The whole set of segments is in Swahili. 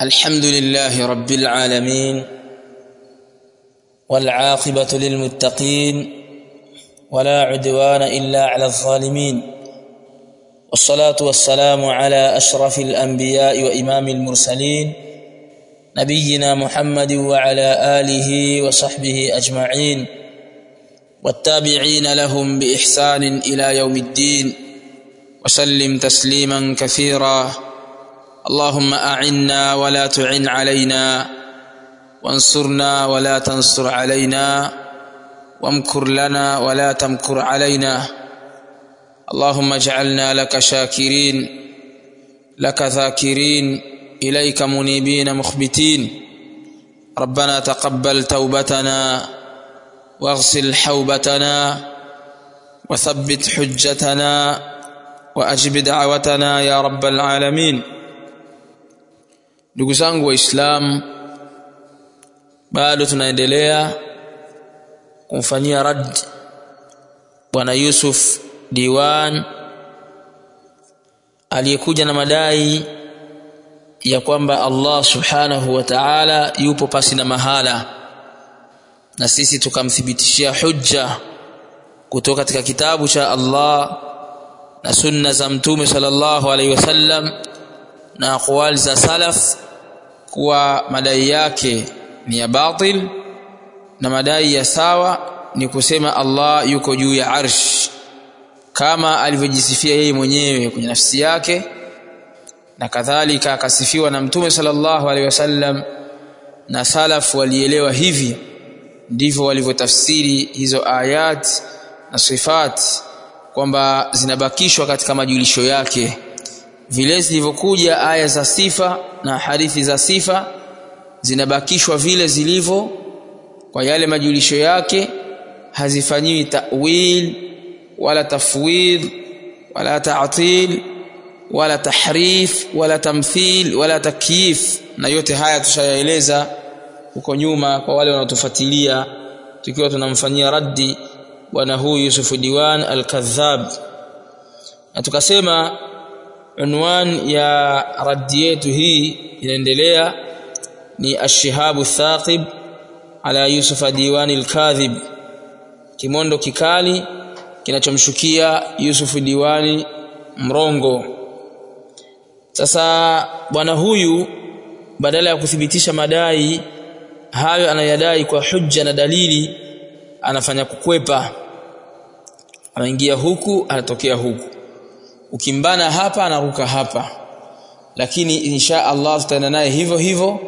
الحمد لله رب العالمين والعاقبة للمتقين ولا عدوان إلا على الظالمين والصلاة والسلام على أشرف الأنبياء وإمام المرسلين نبينا محمد وعلى آله وصحبه أجمعين والتابعين لهم بإحسان إلى يوم الدين وسلم تسليما كثيرا اللهم أعنا ولا تعن علينا وانصرنا ولا تنصر علينا وامكر لنا ولا تمكر علينا. اللهم اجعلنا لك شاكرين لك ذاكرين إليك منيبين مخبتين. ربنا تقبل توبتنا واغسل حوبتنا وثبت حجتنا وأجب دعوتنا يا رب العالمين. Ndugu zangu waislamu bado tunaendelea kumfanyia rad bwana Yusuf Diwan aliyekuja na madai ya kwamba Allah subhanahu wa ta'ala yupo pasi na mahala. Na sisi tukamthibitishia hujja kutoka katika kitabu cha Allah na sunna za mtume sallallahu alaihi wasallam na aqwal za salaf kuwa madai yake ni ya batil na madai ya sawa ni kusema Allah yuko juu ya arsh. Kama alivyojisifia yeye mwenyewe kwenye nafsi yake na kadhalika akasifiwa na mtume sallallahu alaihi wasallam na salaf walielewa hivi ndivyo walivyotafsiri hizo ayat na sifat kwamba zinabakishwa katika majulisho yake vile zilivyokuja aya za sifa na hadithi za sifa zinabakishwa vile zilivyo kwa yale majulisho yake. Hazifanyiwi ta'wil wala tafwid wala ta'til wala tahrif wala tamthil wala takyif. Na yote haya tushayaeleza huko nyuma kwa wale wanaotufuatilia tukiwa tunamfanyia raddi bwana huyu Yusuf Diwan al-Kadhab. Na tukasema unwan ya raddi yetu hii inaendelea ni ash-shihabu thaqib ala Yusuf diwani al-Kadhib. Kimondo kikali kinachomshukia Yusuf Diwani mrongo. Sasa bwana huyu badala ya kuthibitisha madai hayo anayadai kwa hujja na dalili anafanya kukwepa. Anaingia huku anatokea huku ukimbana hapa anaruka hapa. Lakini insha Allah tutaenda naye hivyo hivyo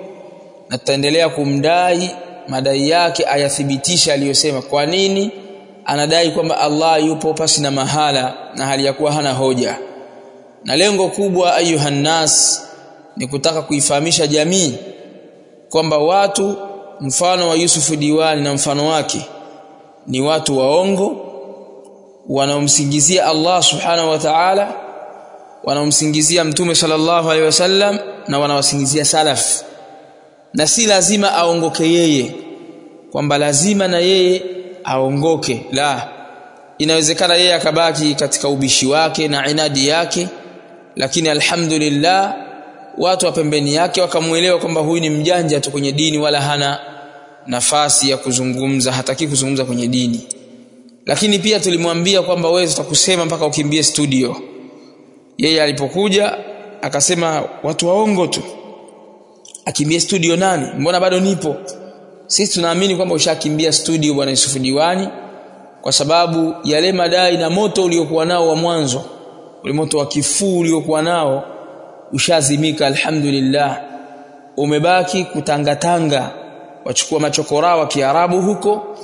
na tutaendelea kumdai madai yake ayathibitisha aliyosema. Kwa nini? Anadai kwamba Allah yupo pasi na mahala na hali ya kuwa hana hoja. Na lengo kubwa ayuhannas ni kutaka kuifahamisha jamii kwamba watu mfano wa Yusufu Diwani na mfano wake ni watu waongo wanaomsingizia Allah subhanahu wa ta'ala wanaomsingizia mtume sallallahu alaihi wasallam na wanawasingizia salaf. Na si lazima aongoke yeye kwamba lazima na yeye aongoke. La inawezekana yeye akabaki katika ubishi wake na inadi yake lakini alhamdulillah watu wa pembeni yake wakamuelewa kwamba huyu ni mjanja tu kwenye dini wala hana nafasi ya kuzungumza hataki kuzungumza kwenye dini lakini pia tulimwambia kwamba wewe utakusema mpaka ukimbie studio. Yeye alipokuja akasema watu waongo tu. Akimbie studio nani? Mbona bado nipo? Sisi tunaamini kwamba ushakimbia studio bwana Yusufu Diwani kwa sababu yale madai na moto uliokuwa nao wa mwanzo ule moto wa kifuu uliokuwa nao ushazimika alhamdulillah. Umebaki kutangatanga wachukua machokora wa Kiarabu huko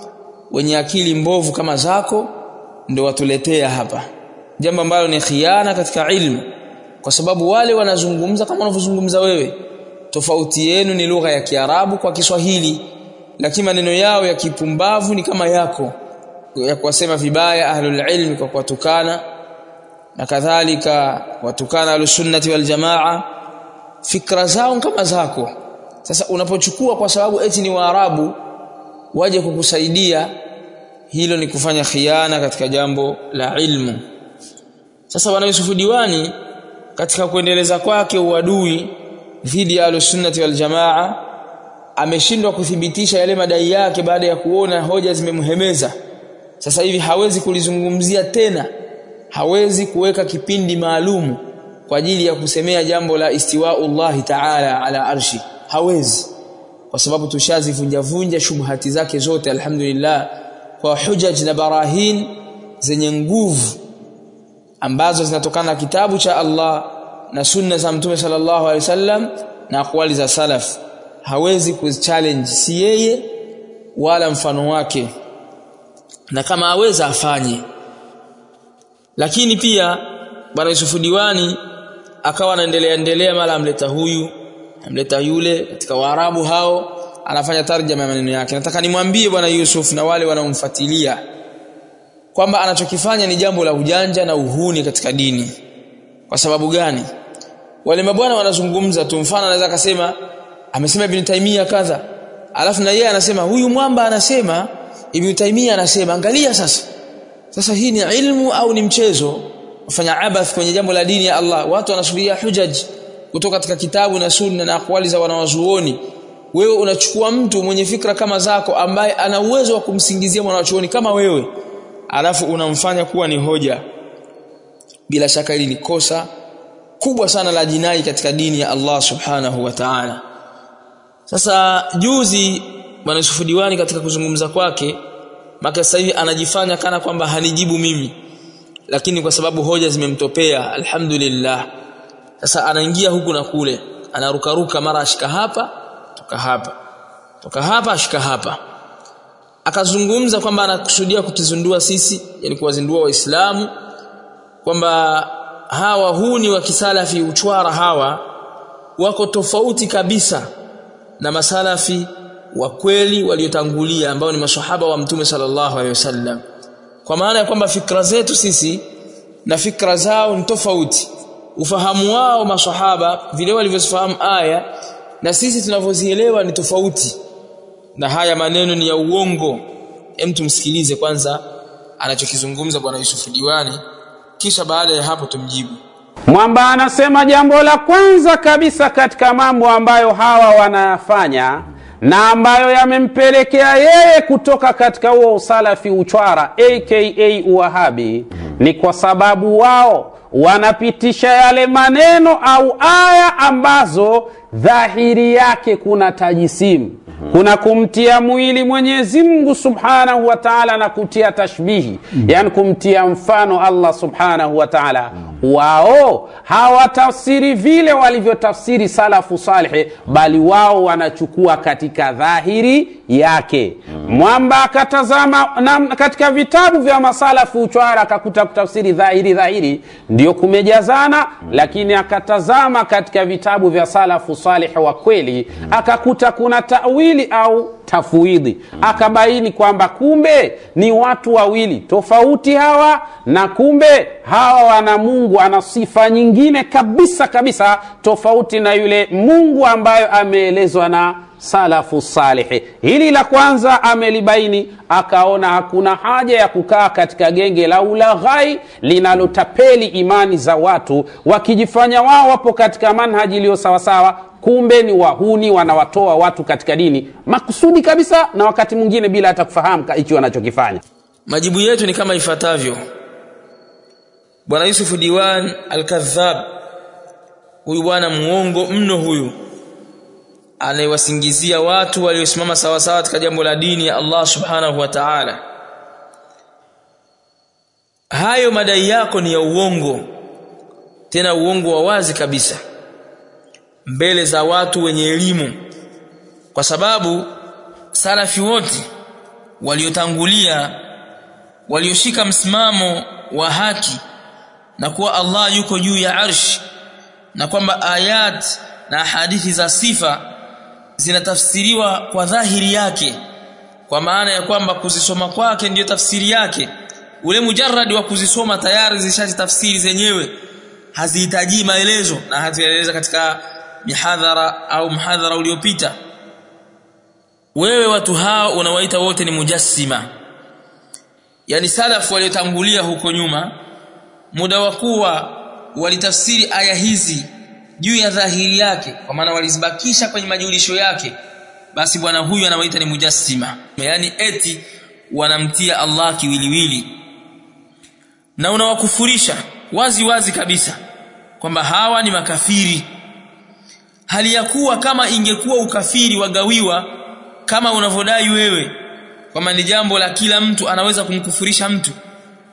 wenye akili mbovu kama zako ndio watuletea hapa. Jambo ambalo ni khiana katika ilmu kwa sababu wale wanazungumza kama wanavyozungumza wewe. Tofauti yenu ni lugha ya Kiarabu kwa Kiswahili lakini maneno yao ya kipumbavu ni kama yako ya kuwasema vibaya ahlul ilmi kwa kuwatukana. Na kadhalika watukana alusunnati wal jamaa fikra zao kama zako. Sasa unapochukua kwa sababu eti ni waarabu waje kukusaidia hilo ni kufanya khiana katika jambo la ilmu. Sasa bwana Yusufu Diwani katika kuendeleza kwake uadui dhidi ya al-sunnati wal jamaa ameshindwa kuthibitisha yale madai yake baada ya kuona hoja zimemhemeza. Sasa hivi hawezi kulizungumzia tena hawezi kuweka kipindi maalumu kwa ajili ya kusemea jambo la istiwaullahi ta'ala ala arshi. Hawezi kwa sababu tushazivunja vunja shubhati zake zote alhamdulillah kwa hujaj na barahin zenye nguvu ambazo zinatokana na kitabu cha Allah na sunna za mtume sallallahu alaihi wasallam na akwali za salaf. Hawezi kuchallenge si yeye wala mfano wake na kama aweza afanye. Lakini pia bwana Yusufu Diwani akawa anaendelea endelea mara amleta huyu amleta yule katika waarabu hao anafanya tarjama ya maneno yake. Nataka nimwambie bwana Yusuf na wale wanaomfuatilia kwamba anachokifanya ni jambo la ujanja na uhuni katika dini. Kwa sababu gani? Wale mabwana wanazungumza tu mfano anaweza akasema amesema ibn Taimia kadha. Alafu na yeye anasema huyu mwamba anasema ibn Taimia anasema angalia sasa. Sasa hii ni ilmu au ni mchezo? Kufanya abath kwenye jambo la dini ya Allah. Watu wanasubiria hujaj kutoka katika kitabu na sunna na akwali za wanawazuoni wewe unachukua mtu mwenye fikra kama zako ambaye ana uwezo wa kumsingizia mwanachuoni kama wewe alafu unamfanya kuwa ni hoja. Bila shaka hili ni kosa kubwa sana la jinai katika dini ya Allah subhanahu wa ta'ala. Sasa juzi bwana Yusufu Diwani katika kuzungumza kwake maka sasa hivi anajifanya kana kwamba hanijibu mimi lakini kwa sababu hoja zimemtopea alhamdulillah sasa anaingia huku na kule anarukaruka mara ashika hapa toka hapa toka hapa ashika hapa. Akazungumza kwamba anakusudia kutuzindua sisi yani kuwazindua waislamu kwamba hawa huni wa kisalafi uchwara hawa wako tofauti kabisa na masalafi wa kweli waliotangulia ambao ni maswahaba wa mtume sallallahu alaihi wasallam. Kwa maana ya kwamba fikra zetu sisi na fikra zao ni tofauti ufahamu wao maswahaba vile walivyofahamu aya na sisi tunavyozielewa ni tofauti. Na haya maneno ni ya uongo. Hem tumsikilize kwanza anachokizungumza bwana Yusuf Diwani kisha baada ya hapo tumjibu. Mwamba anasema jambo la kwanza kabisa katika mambo ambayo hawa wanayafanya na ambayo yamempelekea yeye kutoka katika huo usalafi uchwara aka uwahabi ni kwa sababu wao wanapitisha yale maneno au aya ambazo dhahiri yake kuna tajisimu kuna kumtia mwili Mwenyezi Mungu Subhanahu wa Ta'ala na kutia tashbihi mm. yani kumtia mfano Allah Subhanahu wa Ta'ala mm. wao hawatafsiri vile walivyotafsiri salafu salihi, bali wao wanachukua katika dhahiri yake mm. mwamba akatazama na, katika vitabu vya masalafu uchwara akakuta kutafsiri dhahiri dhahiri ndio kumejazana mm. lakini akatazama katika vitabu vya salafu salih wa kweli akakuta kuna tawili au tafwidhi akabaini kwamba kumbe ni watu wawili tofauti hawa na kumbe hawa wana mungu ana sifa nyingine kabisa kabisa tofauti na yule mungu ambayo ameelezwa na salafu salihi. Hili la kwanza amelibaini akaona hakuna haja ya kukaa katika genge la ulaghai linalotapeli imani za watu wakijifanya wao wapo katika manhaji iliyo sawasawa kumbe ni wahuni wanawatoa watu katika dini makusudi kabisa na wakati mwingine bila hata kufahamu hichi wanachokifanya. Majibu yetu ni kama ifuatavyo. Bwana Yusufu Diwan al-Kadhab huyu bwana muongo mno huyu anayewasingizia watu waliosimama sawasawa sawa katika jambo la dini ya Allah subhanahu wa ta'ala. Hayo madai yako ni ya uongo tena uongo wa wazi kabisa mbele za watu wenye elimu kwa sababu salafi wote waliotangulia walioshika msimamo wa haki na kuwa Allah yuko juu ya arshi na kwamba ayat na hadithi za sifa zinatafsiriwa kwa dhahiri yake kwa maana ya kwamba kuzisoma kwake ndiyo tafsiri yake. Ule mujarradi wa kuzisoma tayari zishati tafsiri zenyewe hazihitaji maelezo na hatueleza katika mihadhara au mhadhara uliopita. Wewe watu hao unawaita wote ni mujassima. Yani salaf waliotangulia huko nyuma muda wa kuwa walitafsiri aya hizi juu ya dhahiri yake kwa maana walizibakisha kwenye majulisho yake basi bwana huyu anawaita ni mujassima. Yani eti wanamtia Allah kiwiliwili. Na unawakufurisha wazi wazi kabisa kwamba hawa ni makafiri. Hali ya kuwa kama ingekuwa ukafiri wagawiwa kama unavyodai wewe kwamba ni jambo la kila mtu anaweza kumkufurisha mtu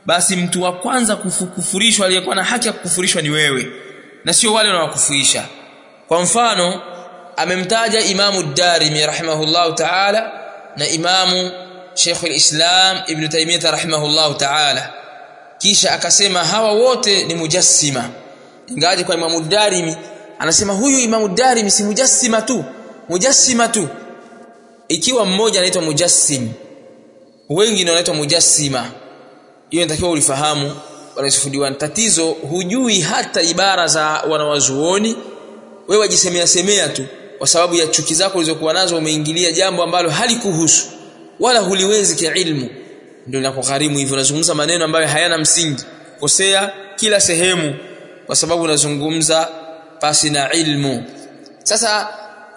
basi mtu wa kwanza kufurishwa aliyekuwa na haki ya kukufurishwa ni wewe na sio wale wanaokufuisha. Kwa mfano amemtaja imamu Darimi rahimahullahu ta'ala na imamu Sheikh al-Islam Ibn Taymiyyah rahimahullahu ta'ala. Kisha akasema hawa wote ni mujassima. Ingaje kwa imamu Darimi anasema huyu imamu Darimi si mujassima tu mujassima tu. Ikiwa mmoja anaitwa mujassim wengi wanaitwa mujassima. Hiyo inatakiwa ulifahamu wanasufudiwa tatizo hujui hata ibara za wanawazuoni. Wewe wajisemea semea tu kwa sababu ya chuki zako ulizokuwa nazo umeingilia jambo ambalo halikuhusu wala huliwezi kiilmu. Ndio linakugharimu hivyo unazungumza maneno ambayo hayana msingi. Kosea kila sehemu kwa sababu unazungumza pasi na ilmu. Sasa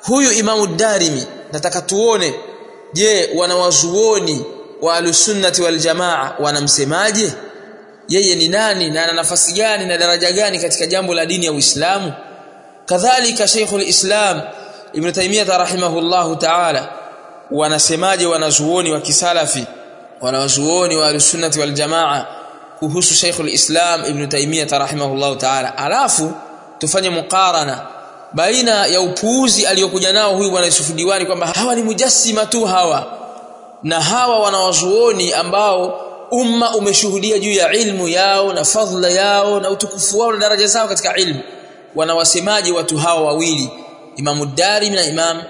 huyu imamu darimi nataka tuone je wanawazuoni wa alusunnati wal jamaa wanamsemaje yeye ni nani na ana nafasi gani na daraja gani katika jambo la dini ya Uislamu? Kadhalika Sheikhul Islam Ibn Taymiyyah rahimahullahu ta'ala wanasemaje wanazuoni wa kisalafi wanazuoni wa alusunnati wal jamaa kuhusu Sheikhul Islam Ibn Taymiyyah rahimahullahu ta'ala? Alafu tufanye mukarana baina ya upuuzi aliyokuja nao huyu bwana Yusuf Diwani kwamba hawa ni mujassima tu hawa na hawa wanawazuoni ambao umma umeshuhudia juu ya ilmu yao na fadhila yao na utukufu wao na daraja zao katika ilmu. Wanawasemaje watu hao wawili? Imam Darimi na Imam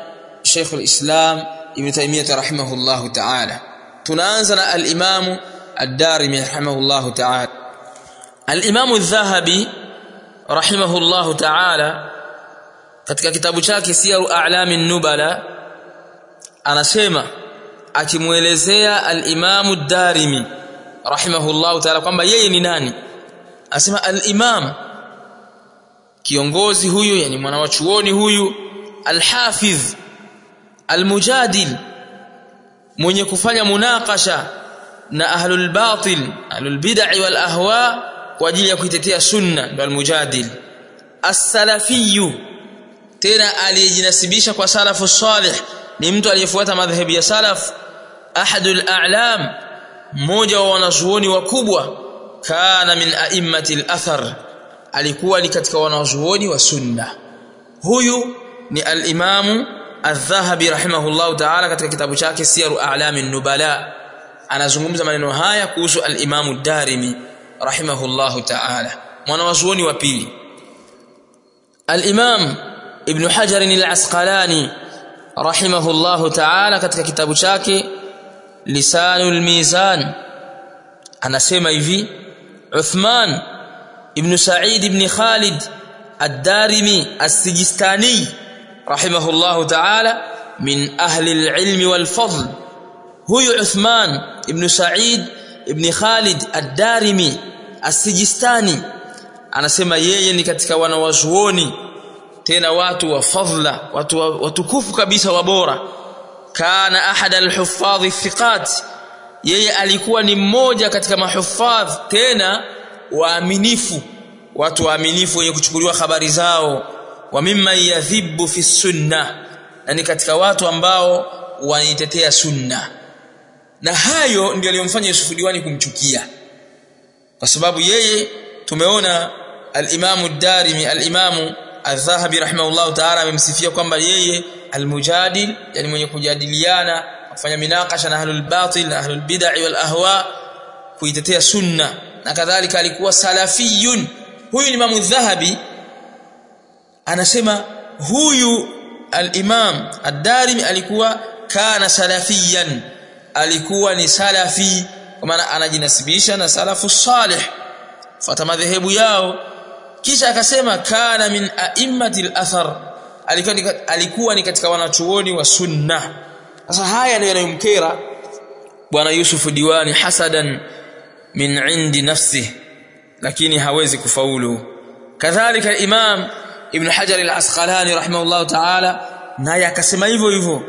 Sheikh al-Islam Ibn Taymiyyah rahimahullahu ta'ala. Tunaanza na al-Imam ad-Darimi rahimahullahu ta'ala. al-Imam adh-Dhahabi rahimahullahu ta'ala katika kitabu chake Siyaru A'lami Nubala anasema akimuelezea al-Imam ad-Darimi rahimahullahu ta'ala kwamba yeye ni nani? Asema al-Imam kiongozi huyu yani mwanawachuoni huyu al-hafiz al-Mujadil mwenye kufanya munakasha na ahlul batil ahlul bid'ah wal ahwa kwa ajili ya kuitetea sunna ndo al-Mujadil. As-salafiyyu tena aliyejinasibisha kwa salafu salih ni mtu aliyefuata madhhabi ya salaf. Ahadul a'lam mmoja wa wanazuoni wakubwa kana min a'immati al-athar alikuwa ni katika wanazuoni wa sunna. Huyu ni al-imamu adh-dhahabi rahimahullahu ta'ala katika kitabu chake siyaru a'lami nubala. Anazungumza maneno haya kuhusu al-imamu darimi rahimahullahu ta'ala mwanazuoni wa pili. Al-imam ibn hajar al-asqalani rahimahullahu ta'ala katika kitabu chake lisanul mizan. Anasema hivi Uthman ibn Sa'id ibn Khalid ad-Darimi as-Sijistani rahimahullahu ta'ala min ahli al-ilm wal-fadl. Huyu Uthman ibn Sa'id ibn Khalid ad-Darimi as-Sijistani. Anasema yeye ni katika wanawazuoni tena watu wa fadhla watu watukufu kabisa wabora bora kana ahad alhuffadh thiqat yeye alikuwa ni mmoja katika mahuffadh tena waaminifu. Watu waaminifu wenye kuchukuliwa habari zao. Wa mimma yadhibu fi sunna na ni katika watu ambao wanitetea sunna na hayo ndio aliyomfanya Yusuf Diwani kumchukia. Kwa sababu yeye tumeona al-Imamu ad-Darimi al-Imamu Adh-Dhahabi rahimahullahu ta'ala amemsifia kwamba yeye al-mujadil yani mwenye kujadiliana kufanya minakasha na ahlul batil na ahlul bid'ah wal ahwa kuitetea sunna. Na kadhalika alikuwa salafiyun. Huyu ni Imam Adh-Dhahabi anasema huyu al-Imam Ad-Darimi alikuwa kana salafiyan. Alikuwa ni salafi. Kwa maana anajinasibisha na salafu salih. Fata madhehebu yao kisha akasema kana min a'immati al-athar alikuwa ni, alikuwa ni katika wanachuoni wa sunna. Sasa haya ndio yanayomkera bwana Yusuf Diwani hasadan min indi nafsi lakini hawezi kufaulu. Kadhalika imam Ibn Hajar al-Asqalani rahimahullah ta'ala naye akasema hivyo hivyo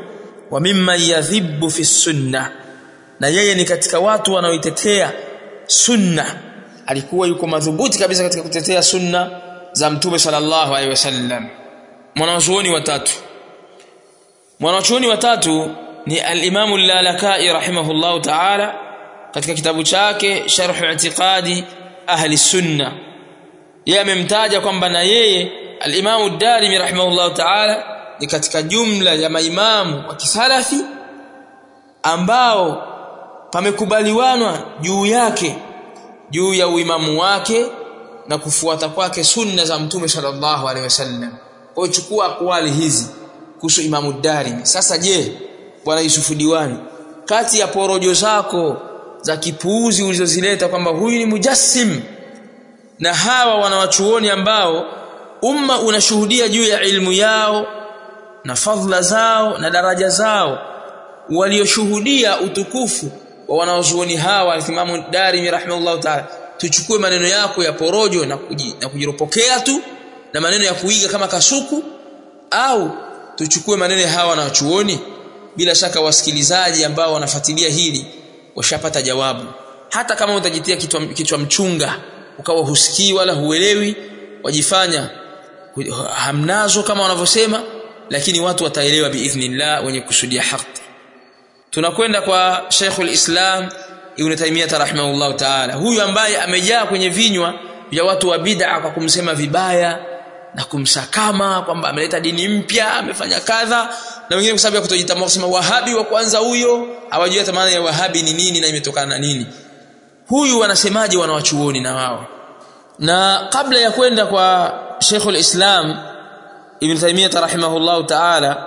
wa mimma yadhibbu fi sunna. Na yeye ni katika watu wanaoitetea sunna alikuwa yuko madhubuti kabisa katika kutetea sunna za mtume sallallahu alaihi wasallam. Mwanachuoni watatu. Mwanachuoni watatu ni al-Imam al-Lalakai rahimahullah ta'ala katika kitabu chake Sharh i'tiqadi ahli sunna. Yeye amemtaja kwamba na yeye al-Imam ad-Darimi rahimahullah ta'ala ni katika jumla ya maimamu wa kisalafi ambao pamekubaliwanwa juu yake juu ya uimamu wake na kufuata kwake sunna za mtume sallallahu alaihi wasallam. Kwa chukua akwali hizi kuhusu imamu Darimi. Sasa je bwana Yusufu Diwani kati ya porojo zako za kipuuzi ulizozileta kwamba huyu ni mujassim na hawa wanawachuoni ambao umma unashuhudia juu ya ilmu yao na fadhila zao na daraja zao walioshuhudia utukufu wa wanaozuoni hawa alimamu Darimi rahimahullah ta'ala tuchukue maneno yako ya porojo na, kuji, na kujiropokea tu na maneno ya kuiga kama kasuku au tuchukue maneno hawa wanaochuoni bila shaka wasikilizaji ambao wanafuatilia hili washapata jawabu. Hata kama utajitia kichwa, kichwa mchunga ukawa husikii wala huelewi wajifanya hamnazo kama wanavyosema lakini watu wataelewa biidhnillah wenye kusudia haki tunakwenda kwa Sheikhul Islam Ibn Taymiyyah rahimahullah ta'ala. Huyu ambaye amejaa kwenye vinywa vya watu wa bid'a kwa kumsema vibaya na kumsakama kwamba ameleta dini mpya amefanya kadha na wengine kwa sababu ya kutojitambua kusema wahabi wa kwanza huyo hawajui hata maana ya wahabi ni nini na imetokana na nini. Huyu wanasemaje wanawachuoni na wao? Na kabla ya kwenda kwa Sheikhul Islam Ibn Taymiyyah rahimahullah ta'ala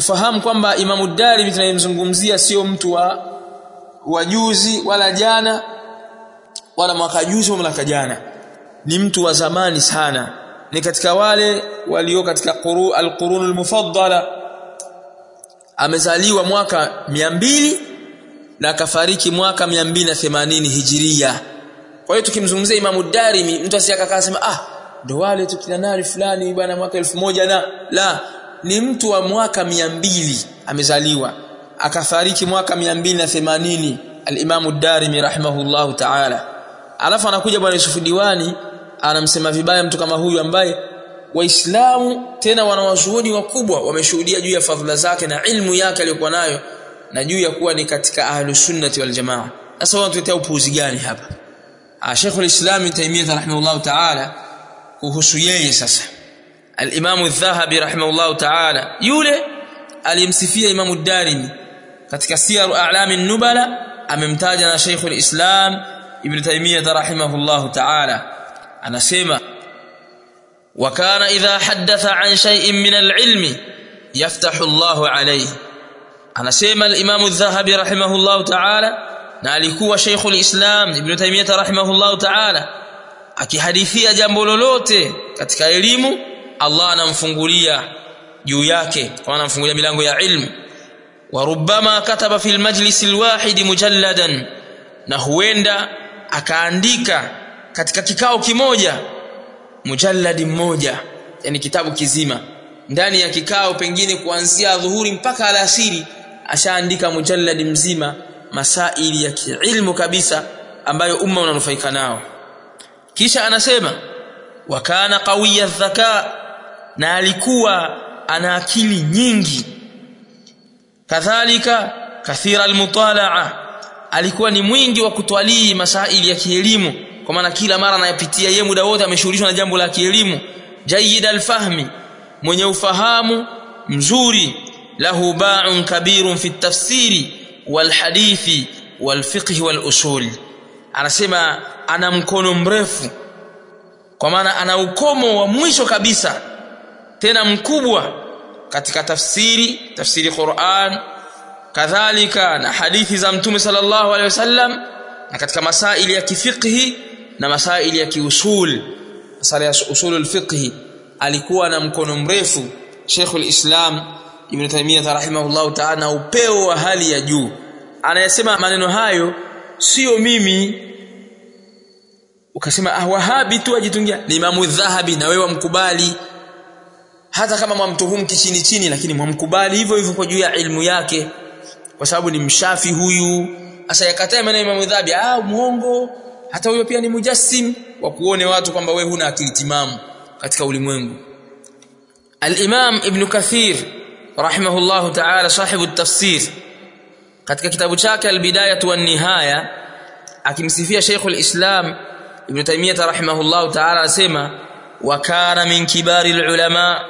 tufahamu kwamba Imamu Darimi tunayemzungumzia sio mtu wa wajuzi wala jana wala mwaka juzi wala mwaka jana. Ni mtu wa zamani sana. Ni katika wale walio katika quru al-qurun al-mufaddala amezaliwa mwaka 200 na akafariki mwaka 280 hijiria. Kwa hiyo tukimzungumzia Imamu Darimi mtu asiyakakaa sema ah ndo wale tukina nari fulani bwana mwaka 1000 na la ni mtu wa mwaka 200 amezaliwa. Akafariki mwaka 280 al-Imam Darimi rahimahullahu ta'ala. Alafu anakuja bwana Yusuf Diwani anamsema vibaya mtu kama huyu ambaye waislamu tena wanawazuoni wakubwa wameshuhudia juu ya fadhila zake na ilmu yake aliyokuwa nayo na juu ya kuwa ni katika ahlu sunnati wal jamaa. Sasa wanatuletea upuuzi gani hapa? Sheikh al-Islam Taymiyyah rahimahullahu ta'ala kuhusu yeye sasa al-Imam al-Dhahabi rahimahullah ta'ala yule alimsifia Imam ad-Darimi katika Siyar A'lam an-Nubala amemtaja na Sheikh al-Islam Ibn Taymiyyah rahimahullah ta'ala anasema وكان إذا حدث عن شيء من العلم يفتح الله عليه anasema al-Imam al-Dhahabi rahimahullah ta'ala na alikuwa Sheikhul Islam Ibn Taymiyyah rahimahullah ta'ala akihadithia jambo lolote katika elimu Allah anamfungulia juu yake kwa anamfungulia milango ya ilmu. Wa rubbama kataba fil majlis alwahid mujalladan na huenda akaandika katika kikao kimoja mujalladi mmoja yani kitabu kizima. Ndani ya kikao pengine kuanzia dhuhuri mpaka alasiri ashaandika mujalladi mzima masaili ya kiilmu kabisa ambayo umma unanufaika nao. Kisha anasema wa kana qawiya dhaka na alikuwa ana akili nyingi. Kadhalika kathira almutalaa alikuwa ni mwingi wa kutwalii masaili ya kielimu. Kwa maana kila mara anayapitia yeye muda wote ameshughulishwa na jambo la kielimu. Jayyid alfahmi mwenye ufahamu mzuri lahu ba'un kabirun fi tafsiri walhadithi hadithi wal fiqh wal usul. Anasema ana mkono mrefu. Kwa maana ana ukomo wa mwisho kabisa tena mkubwa katika tafsiri tafsiri Qur'an kadhalika na hadithi za mtume sallallahu alaihi wasallam na katika masaili ya kifiqhi na masaili ya kiusul. Masala ya usulul fiqhi alikuwa na mkono mrefu Sheikhul Islam Ibn Taymiyyah rahimahullahu ta'ala upeo wa hali ya juu. Anayesema maneno hayo sio mimi. Ukasema ah wahabi tu ajitungia ni Imamu Dhahabi na wewe mkubali hata kama mwamtuhumu kichini chini lakini mwamkubali hivyo hivyo kwa juu ya ilmu yake. Kwa sababu ni mshafi huyu. Asayakataa maneno ya Imam Dhabi ah muongo hata huyo pia ni mujassim wa kuone watu kwamba we huna akili timamu katika ulimwengu. Al-Imam Ibn Kathir rahimahullahu ta'ala sahibu at-tafsir katika kitabu chake Al-Bidayah wa Nihaya akimsifia Sheikh al-Islam Ibn Taymiyyah rahimahullahu ta'ala anasema wa kana min kibari al-ulama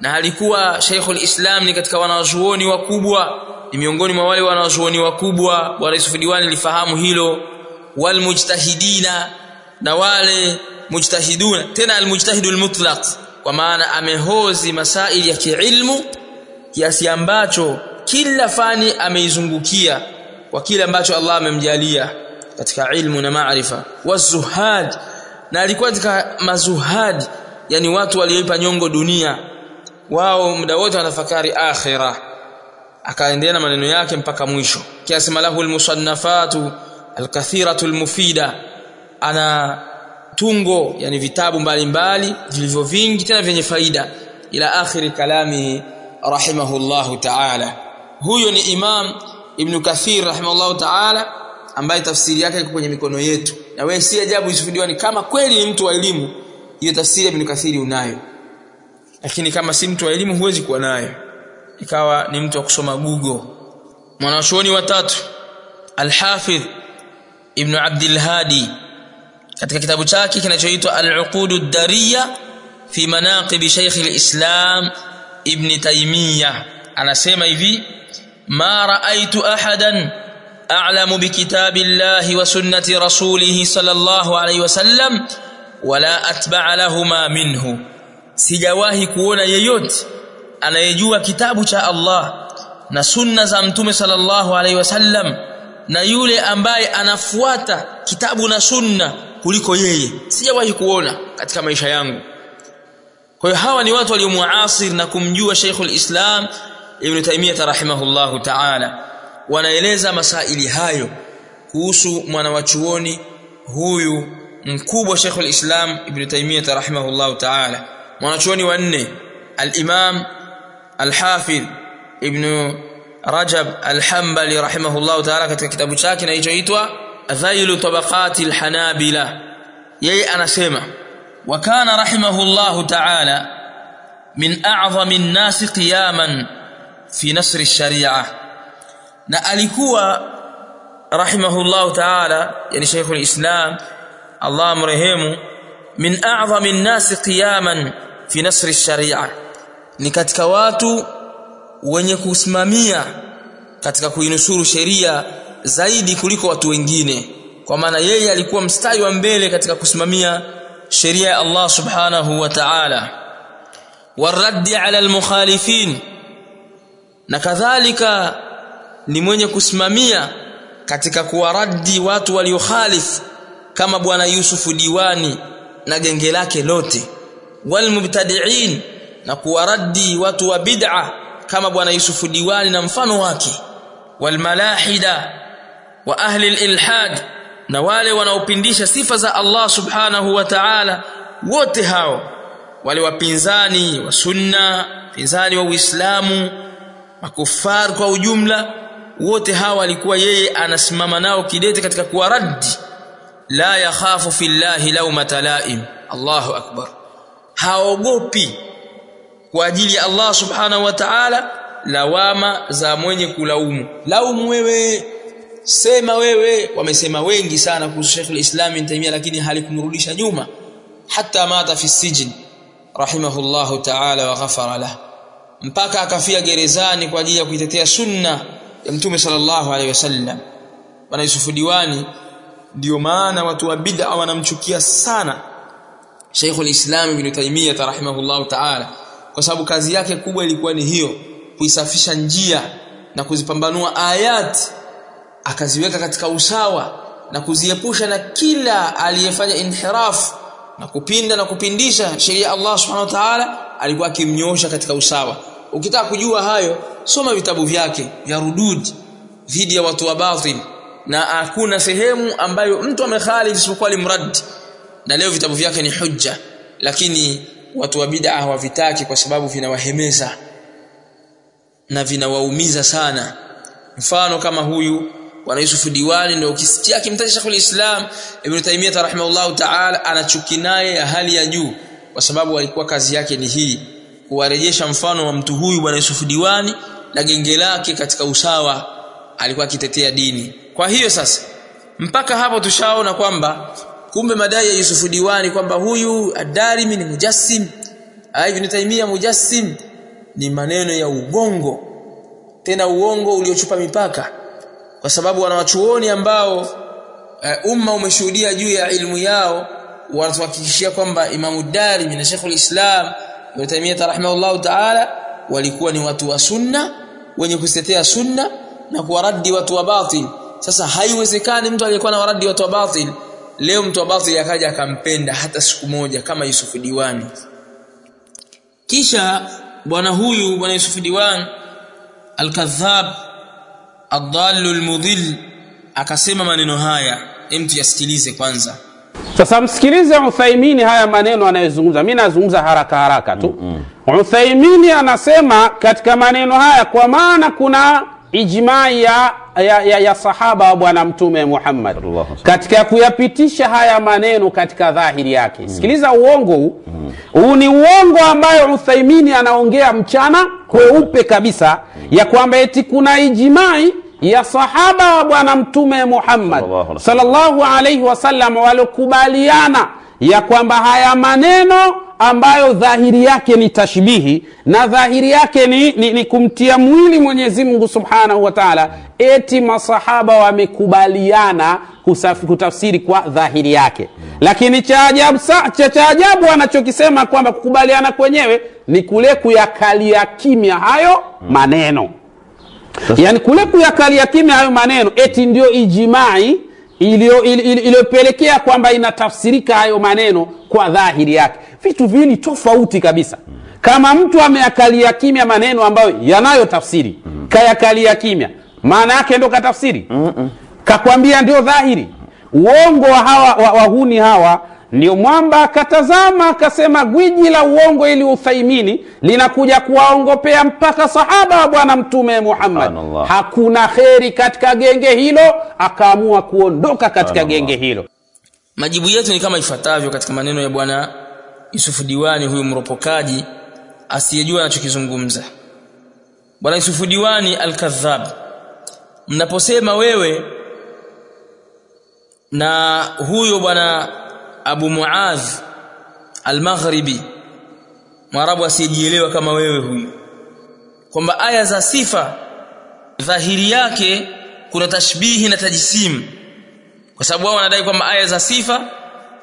na alikuwa Sheikh al-Islam ni katika wanazuoni wakubwa ni miongoni mwa wale wanazuoni wakubwa bwana Yusuf Diwani lifahamu hilo. Wal mujtahidina na wale mujtahiduna tena al-mujtahidul mutlaq kwa maana amehozi masaili ya kiilmu kiasi ambacho kila fani ameizungukia kwa kile ambacho Allah amemjalia katika ilmu na maarifa. Wazuhad na alikuwa katika mazuhad yani watu walioipa nyongo dunia wao muda wote wanafakari akhira akaendelea na maneno yake mpaka mwisho. Kiasi malahu almusannafatu alkathiratu almufida. Ana tungo yani vitabu mbalimbali vilivyo vingi tena vyenye faida. Ila akhiri kalami rahimahullahu ta'ala. Huyo ni imam ibn kathir rahimahullahu ta'ala ambaye tafsiri yake iko kwenye mikono yetu. Na wewe si ajabu usifidiwa ni kama kweli ni mtu wa elimu hiyo tafsiri ya ibn kathiri unayo lakini kama si mtu wa elimu huwezi kuwa nayo ikawa ni mtu wa kusoma google mwanachuoni watatu al-hafidh ibn abdul hadi katika kitabu chake kinachoitwa al-uqud ad-dariya fi manaqib shaykh al-islam ibn taymiyyah anasema hivi ma ra'aytu ahadan a'lamu bi kitabillahi wa sunnati rasulih sallallahu alayhi wasallam wala atba'a lahumā minhu sijawahi kuona yeyote anayejua kitabu cha Allah na sunna za mtume sallallahu alaihi wasallam na yule ambaye anafuata kitabu na sunna kuliko yeye. Sijawahi kuona katika maisha yangu. Kwa hiyo hawa ni watu waliomuasir na kumjua Sheikhul Islam Ibn Taymiyyah rahimahullahu ta'ala. Wanaeleza masaili hayo kuhusu mwanawachuoni huyu mkubwa Sheikhul Islam Ibn Taymiyyah rahimahullahu ta'ala mwanachuoni wa nne al-Imam al-Hafidh Ibn Rajab al-Hanbali rahimahullahu ta'ala katika kitabu chake kinachoitwa Dhailu Tabaqati al-Hanabila yeye anasema wa kana rahimahullahu ta'ala min a'zami an-nas qiyaman fi nasr ash-shari'ah na alikuwa rahimahullahu ta'ala yani Sheikh al-Islam Allah mrehemu min a'zami an-nas qiyaman fi nasri ash-shari'ah ni katika watu wenye kusimamia katika kuinusuru sheria zaidi kuliko watu wengine. Kwa maana yeye alikuwa mstari wa mbele katika kusimamia sheria ya Allah subhanahu wa ta'ala. Waraddi ala almukhalifin. Na kadhalika ni mwenye kusimamia katika kuwaraddi watu waliokhalif kama bwana Yusufu Diwani na genge lake lote walmubtadi'in na kuwaraddi watu wa bid'a kama bwana Yusufu Diwani na mfano wake. Walmalahida wa ahli alilhad na wale wanaopindisha sifa za Allah subhanahu wa ta'ala wote hao. Wale wapinzani wa sunna pinzani wa Uislamu makufar kwa ujumla wote hawa walikuwa yeye anasimama nao kidete katika kuwaraddi. La yakhafu fillahi lawmata laim. Allahu akbar haogopi kwa ajili ya Allah subhanahu wa ta'ala lawama za mwenye kulaumu. Laumu wewe. Sema wewe. Wamesema wengi sana kuhusu Sheikh al-Islam Ibn lakini halikumrudisha nyuma. Hata mata fi sijin rahimahullahu ta'ala wa ghafara lah. Mpaka akafia gerezani kwa ajili ya kuitetea sunna ya Mtume sallallahu alaihi wasallam bana Yusufu Diwani ndio maana watu wa bid'a wanamchukia sana Sheikh al-Islam Ibn Taymiyyah rahimahullahu ta'ala. Kwa sababu kazi yake kubwa ilikuwa ni hiyo kuisafisha njia na kuzipambanua ayat. Akaziweka katika usawa na kuziepusha na kila aliyefanya inhiraf na kupinda na kupindisha sheria Allah subhanahu wa ta'ala alikuwa akimnyosha katika usawa. Ukitaka kujua hayo soma vitabu vyake vya rudud dhidi ya watu wa batil. Na hakuna sehemu ambayo mtu amekhalif isipokuwa limrad na leo vitabu vyake ni hujja lakini watu wa bid'a hawavitaki kwa sababu vinawahemeza na vinawaumiza sana. Mfano kama huyu bwana Yusuf Diwani ndio ukisikia akimtaja Sheikhul Islam Ibn Taymiyyah rahimahullahu ta'ala anachuki naye hali ya juu kwa sababu alikuwa kazi yake ni hii kuwarejesha mfano wa mtu huyu bwana Yusuf Diwani na genge lake katika usawa alikuwa akitetea dini. Kwa hiyo sasa mpaka hapo tushaona kwamba kumbe madai ya Yusuf Diwani kwamba huyu Ad-Darimi ni mujassim. Ibn Taymiyyah mujassim. Ni maneno ya uongo. Tena uongo uliochupa mipaka. Kwa sababu wanawachuoni ambao uh, umma umeshuhudia juu ya ilmu yao wanatuhakikishia kwamba Imamu Darimi na Sheikhul Islam Ibn Taymiyyah rahimahullahu ta'ala walikuwa ni watu wa sunna wenye kutetea sunna na kuwaradi watu wa batil. Sasa haiwezekani mtu aliyekuwa na waradi watu wa batil leo mtu wa batil akaja akampenda hata siku moja kama Yusuf Diwani kisha bwana huyu bwana Yusuf Diwan al-kadhab ad-dallu al-mudhill akasema maneno haya. Mtu yasikilize kwanza. Sasa msikilize Uthaimini haya maneno anayozungumza mimi nazungumza haraka haraka tu. Mm-hmm. Uthaimini anasema katika maneno haya kwa maana kuna ijmai ya, ya, ya, ya sahaba wa bwana mtume Muhammad katika kuyapitisha haya maneno katika dhahiri yake mm. sikiliza uongo huu mm. huu mm. ni uongo ambayo Uthaimini anaongea mchana kweupe kabisa ya kwamba eti kuna ijmai ya sahaba wa bwana mtume Muhammad sallallahu alaihi wasallam waliokubaliana ya kwamba haya maneno ambayo dhahiri yake ni tashbihi na dhahiri yake ni, ni, ni kumtia mwili Mwenyezi Mungu Subhanahu wa Ta'ala, eti masahaba wamekubaliana kutafsiri kwa dhahiri yake. Lakini cha ajabu cha, cha ajabu anachokisema kwamba kukubaliana kwenyewe ni kule kuyakalia kimya hayo maneno, yani kule kuyakalia kimya hayo maneno, eti ndio ijimai iliyopelekea kwamba inatafsirika hayo maneno kwa dhahiri yake. Vitu viwili tofauti kabisa. Kama mtu ameakalia kimya maneno ambayo yanayo tafsiri kayakalia kimya maana yake ndo katafsiri? Kakwambia ndio dhahiri. Uongo wa hawa wahuni hawa ndio mwamba akatazama akasema gwiji la uongo ili uthaimini linakuja kuwaongopea mpaka sahaba wa bwana mtume Muhammad. Hakuna kheri katika genge hilo. Akaamua kuondoka katika genge hilo. Majibu yetu ni kama ifuatavyo katika maneno ya bwana Yusufu Diwani huyu mropokaji asiyejua anachokizungumza. Bwana Yusufu Diwani al-Kadhab mnaposema wewe na huyo bwana Abu Muadh al-Maghribi. Mwarabu asiyejielewa kama wewe huyu. Kwamba aya za sifa dhahiri yake kuna tashbihi na tajisimu kwa sababu wao wanadai kwamba aya za sifa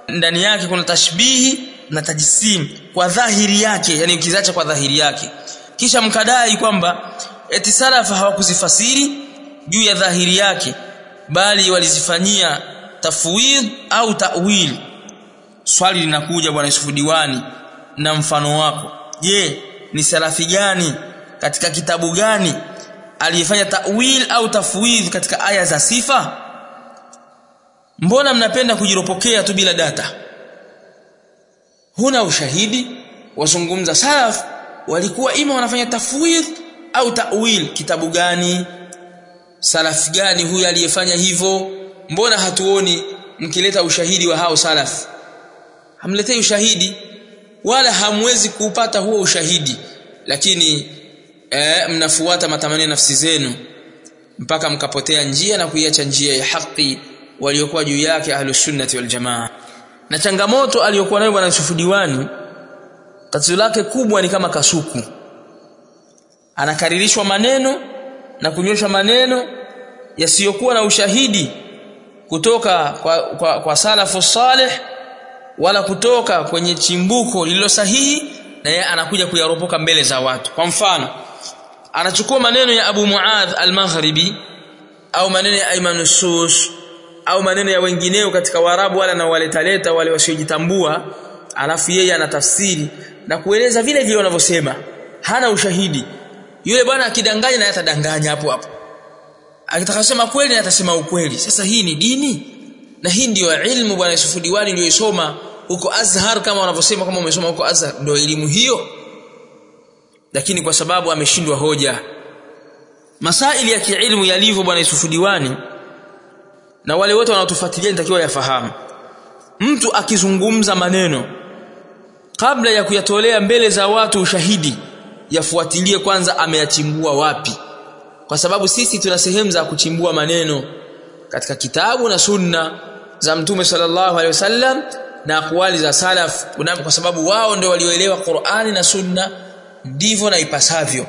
ndani yake kuna tashbihi na tajisim kwa dhahiri yake yani ukizacha kwa dhahiri yake. Kisha mkadai kwamba eti salafa hawakuzifasiri juu ya dhahiri yake bali walizifanyia tafwid au ta'wil swali linakuja bwana yusuf Diwani na mfano wako. Je ni salafi gani katika kitabu gani aliyefanya ta'wil au tafwidh katika aya za sifa? Mbona mnapenda kujiropokea tu bila data? Huna ushahidi. Wazungumza salaf walikuwa ima wanafanya tafwidh au ta'wil. Kitabu gani? Salaf gani huyu aliyefanya hivyo? Mbona hatuoni mkileta ushahidi wa hao salaf hamletei ushahidi wala hamwezi kupata huo ushahidi. Lakini eh, mnafuata matamanio nafsi zenu mpaka mkapotea njia na kuiacha njia ya haki waliokuwa juu yake ahlus sunnati wal jamaa. Na changamoto aliyokuwa nayo bwana Yusufu Diwani tatizo lake kubwa ni kama kasuku. Anakaririshwa maneno na kunyoshwa maneno yasiyokuwa na ushahidi kutoka kwa, kwa, kwa salafu salih wala kutoka kwenye chimbuko lililo sahihi na yeye anakuja kuyaropoka mbele za watu. Kwa mfano anachukua maneno ya Abu Muadh al-Maghribi au maneno ya Ayman Sus au maneno ya wengineo katika Waarabu wala na waletaleta wale wasiojitambua alafu yeye anatafsiri na kueleza vile vile wanavyosema. Hana ushahidi. Yule bwana akidanganya na atadanganya hapo hapo. Akitaka kusema kweli atasema ukweli. Sasa hii ni dini na hii ndio ilmu bwana Yusufu Diwani uliyosoma huko Azhar kama wanavyosema kama umesoma huko Azhar. Ndio elimu hiyo. Lakini kwa sababu ameshindwa hoja. Masaili ya kiilmu yalivyo bwana Yusufu Diwani na wale wote wanaotufuatilia nitakiwa yafahamu. Mtu akizungumza maneno kabla ya kuyatolea mbele za watu ushahidi yafuatilie kwanza ameyachimbua wapi. Kwa sababu sisi tuna sehemu za kuchimbua maneno katika kitabu na sunna za mtume sallallahu alaihi wasallam na akwali za salaf. Kwa sababu wao ndio walioelewa Qur'ani na sunna ndivyo na ipasavyo.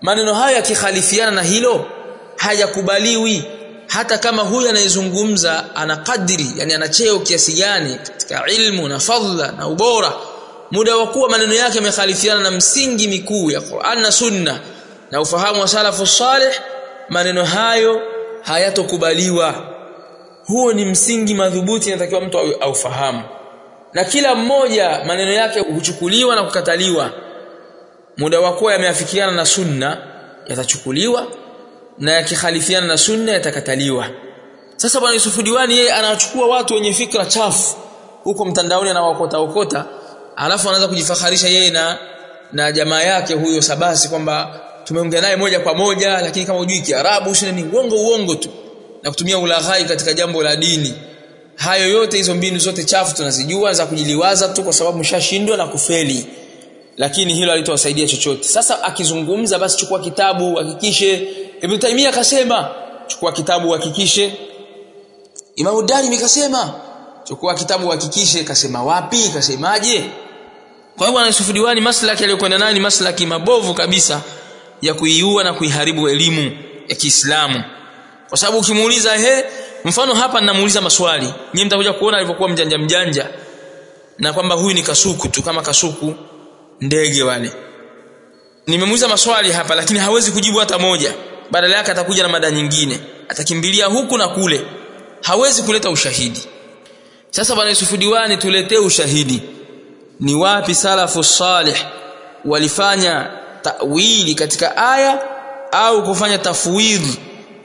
Maneno haya yakikhalifiana na hilo hayakubaliwi hata kama huyu anayezungumza ana kadri yani ana cheo kiasi gani katika ilmu na fadla na ubora muda wa kuwa maneno yake yamekhalifiana na msingi mikuu ya Qur'an na Sunna na ufahamu wa salafu salih maneno hayo hayatokubaliwa huo ni msingi madhubuti inatakiwa mtu aufahamu. Na kila mmoja maneno yake huchukuliwa na kukataliwa. Muda wa kuwa yameafikiana na sunna yatachukuliwa na yakihalifiana na sunna yatakataliwa. Sasa bwana Yusuf Diwani yeye anachukua watu wenye fikra chafu huko mtandaoni anawakota okota alafu anaanza kujifaharisha yeye na na jamaa yake huyo Sabasi kwamba tumeongea naye moja kwa moja lakini kama hujui Kiarabu sio ni uongo uongo tu na kutumia ulaghai katika jambo la dini. Hayo yote hizo mbinu zote chafu tunazijua za kujiliwaza tu kwa sababu mshashindwa na kufeli. Lakini hilo halitowasaidia chochote. Sasa akizungumza basi chukua kitabu hakikishe Ibn Taymiyyah akasema chukua kitabu hakikishe Imam Darimi kasema chukua kitabu hakikishe kasema wapi? Kasemaje? Kwa hiyo bwana Yusuf Diwani maslaki aliyokwenda nani ni maslaki mabovu kabisa ya kuiua na kuiharibu elimu ya Kiislamu kwa sababu ukimuuliza he mfano hapa ninamuuliza maswali. Nyinyi mtakuja kuona alivyokuwa mjanja mjanja na kwamba huyu ni kasuku tu kama kasuku ndege wale. Nimemuuliza maswali hapa lakini hawezi kujibu hata moja. Badala yake atakuja na mada nyingine. Atakimbilia huku na kule. Hawezi kuleta ushahidi. Sasa bwana Yusufu Diwani tuletee ushahidi. Ni wapi salafu salih walifanya tawili katika aya au kufanya tafwidh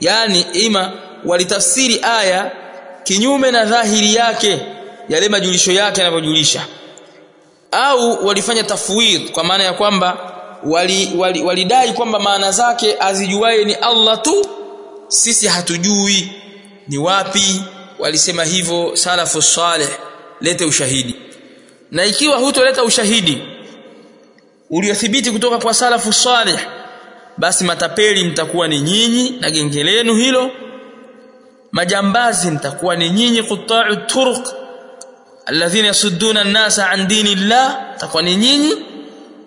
yani ima walitafsiri aya kinyume na dhahiri yake yale majulisho yake yanavyojulisha. Au walifanya tafwid kwa maana ya kwamba walidai wali, wali kwamba maana zake azijuaye ni Allah tu sisi hatujui ni wapi walisema hivyo salafu saleh lete ushahidi. Na ikiwa hutoleta ushahidi uliothibiti kutoka kwa salafu salih basi matapeli mtakuwa ni nyinyi na genge lenu hilo. Majambazi mtakuwa ni nyinyi quta'u turuq alladhina yasudduna an-nasa an dinillah mtakuwa ni nyinyi.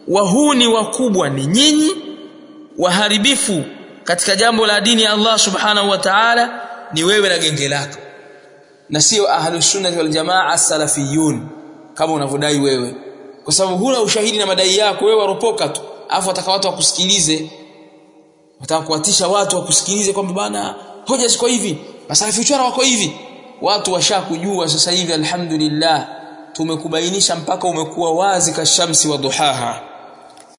Wahuni wakubwa ni nyinyi. Waharibifu katika jambo la dini ya Allah subhanahu wa ta'ala ni wewe na genge lako. Na sio ahlus sunnah wal jamaa salafiyun kama unavyodai wewe. Kwa sababu huna ushahidi na madai yako wewe waropoka tu. Afu wataka watu wakusikilize wataka kuwatisha watu wakusikilize kwamba bana hoja ziko hivi masalafi wako hivi. Watu washakujua sasa hivi alhamdulillah tumekubainisha mpaka umekuwa wazi kashamsi wa duhaha